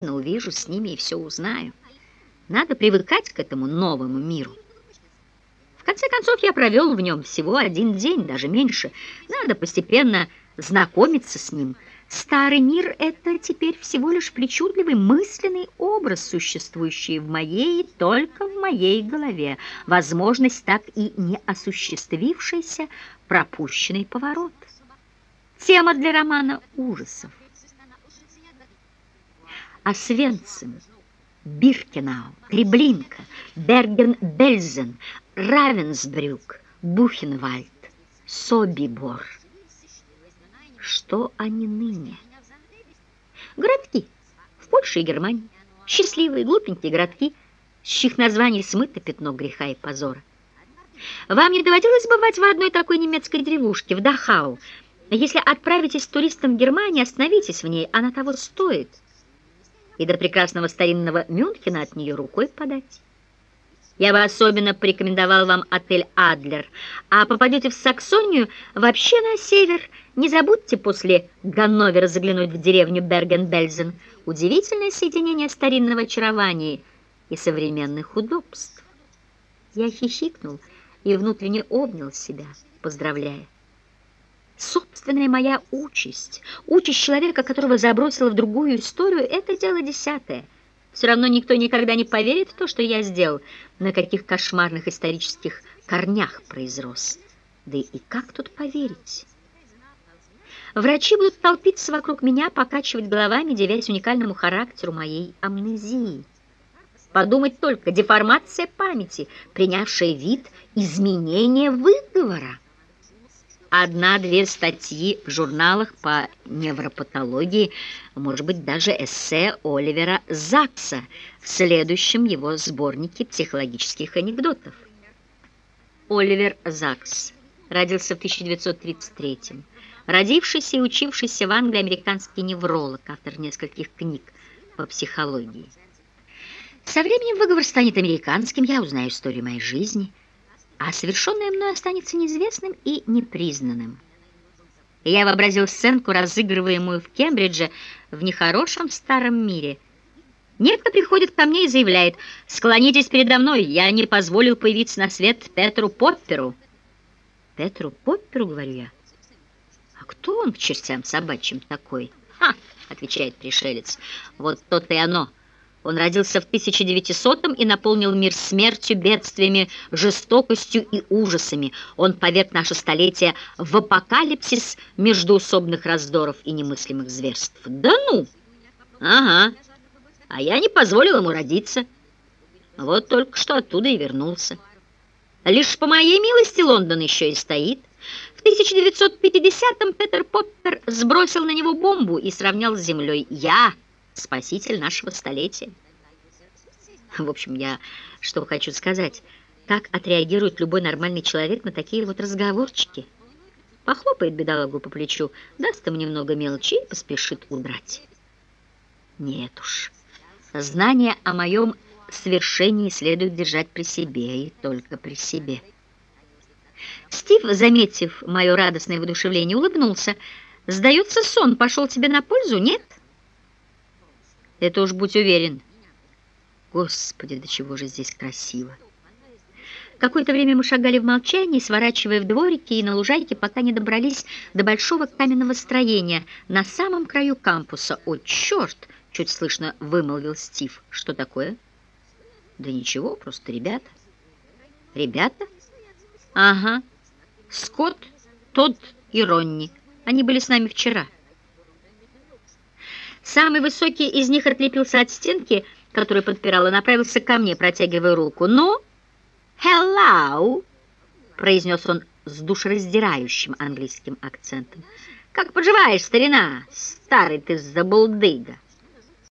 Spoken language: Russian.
увижу с ними и все узнаю. Надо привыкать к этому новому миру. В конце концов, я провел в нем всего один день, даже меньше. Надо постепенно знакомиться с ним. Старый мир — это теперь всего лишь причудливый мысленный образ, существующий в моей только в моей голове. Возможность так и не осуществившийся пропущенный поворот. Тема для романа ужасов. Освенцим, Биркенау, Треблинка, Берген-Бельзен, Равенсбрюк, Бухенвальд, Собибор. Что они ныне? Городки в Польше и Германии. Счастливые, глупенькие городки, с чьих названий смыто пятно греха и позора. Вам не доводилось бывать в одной такой немецкой деревушке, в Дахау? Если отправитесь туристом в Германию, остановитесь в ней, она того стоит – и до прекрасного старинного Мюнхена от нее рукой подать. Я бы особенно порекомендовал вам отель «Адлер», а попадете в Саксонию, вообще на север, не забудьте после Ганновера заглянуть в деревню Берген-Бельзен. Удивительное соединение старинного очарования и современных удобств. Я хихикнул и внутренне обнял себя, поздравляя. Собственная моя участь, участь человека, которого забросила в другую историю, это дело десятое. Все равно никто никогда не поверит в то, что я сделал, на каких кошмарных исторических корнях произрос. Да и как тут поверить? Врачи будут толпиться вокруг меня, покачивать головами, девясь уникальному характеру моей амнезии. Подумать только, деформация памяти, принявшая вид изменения выговора. Одна-две статьи в журналах по невропатологии, может быть, даже эссе Оливера Закса в следующем его сборнике психологических анекдотов. Оливер Закс родился в 1933 -м. Родившийся и учившийся в Англии американский невролог, автор нескольких книг по психологии. Со временем выговор станет американским, я узнаю историю моей жизни – а совершенное мной останется неизвестным и непризнанным. Я вообразил сценку, разыгрываемую в Кембридже в нехорошем старом мире. Некто приходит ко мне и заявляет, «Склонитесь передо мной, я не позволил появиться на свет Петру Попперу». «Петру Попперу?» — говорю я. «А кто он к чертям собачьим такой?» «Ха!» — отвечает пришелец. «Вот то-то и оно». Он родился в 1900-м и наполнил мир смертью, бедствиями, жестокостью и ужасами. Он поверг наше столетие в апокалипсис междуусобных раздоров и немыслимых зверств. Да ну! Ага. А я не позволил ему родиться. Вот только что оттуда и вернулся. Лишь по моей милости Лондон еще и стоит. В 1950-м Петер Поппер сбросил на него бомбу и сравнял с землей. Я спаситель нашего столетия. В общем, я что хочу сказать. Как отреагирует любой нормальный человек на такие вот разговорчики? Похлопает бедолагу по плечу, даст ему немного мелочи и поспешит удрать. Нет уж. Знание о моем свершении следует держать при себе и только при себе. Стив, заметив мое радостное воодушевление, улыбнулся. «Сдается сон, пошел тебе на пользу, нет?» Это уж будь уверен. Господи, до чего же здесь красиво. Какое-то время мы шагали в молчании, сворачивая в дворики и на лужайке, пока не добрались до большого каменного строения на самом краю кампуса. «О, черт!» — чуть слышно вымолвил Стив. «Что такое?» «Да ничего, просто ребята». «Ребята?» «Ага. Скотт, Тодд и Ронни. Они были с нами вчера». Самый высокий из них отлепился от стенки, которую подпирал, и направился ко мне, протягивая руку. «Ну, hello!» — произнес он с душераздирающим английским акцентом. «Как поживаешь, старина? Старый ты забулдыга!»